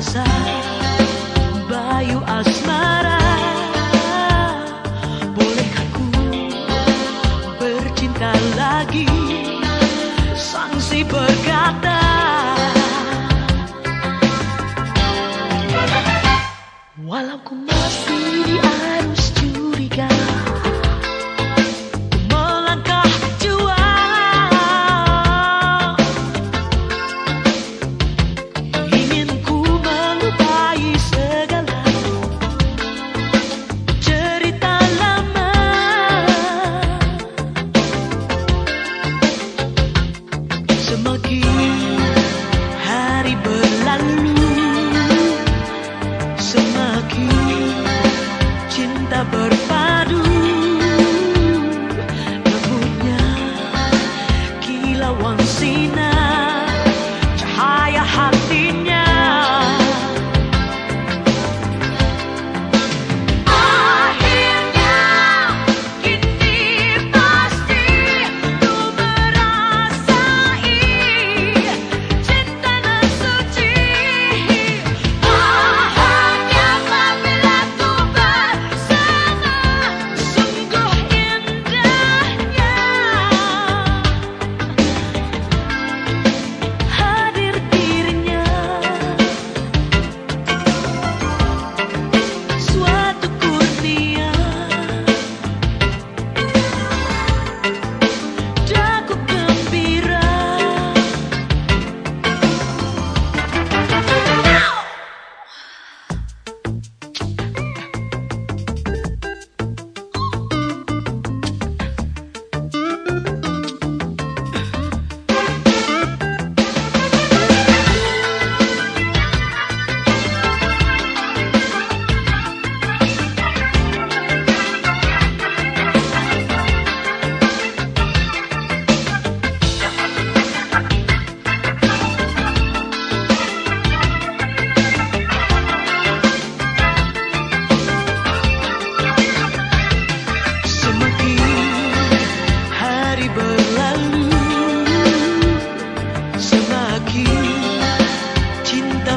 rasa Bayu asmara. Bolehkah ku bercinta lagi? Sangsi berkata Walau ku masih di atas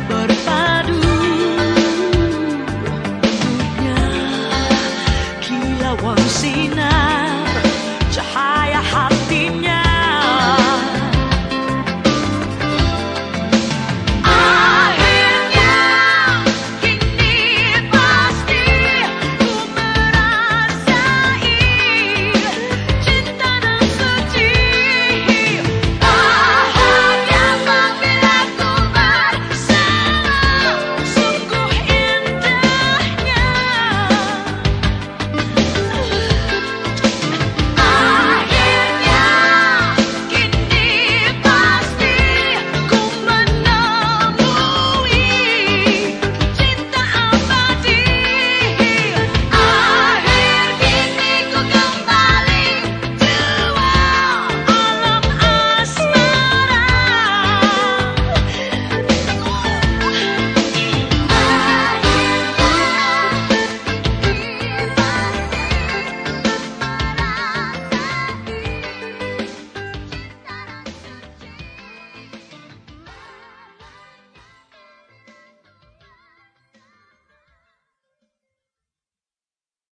but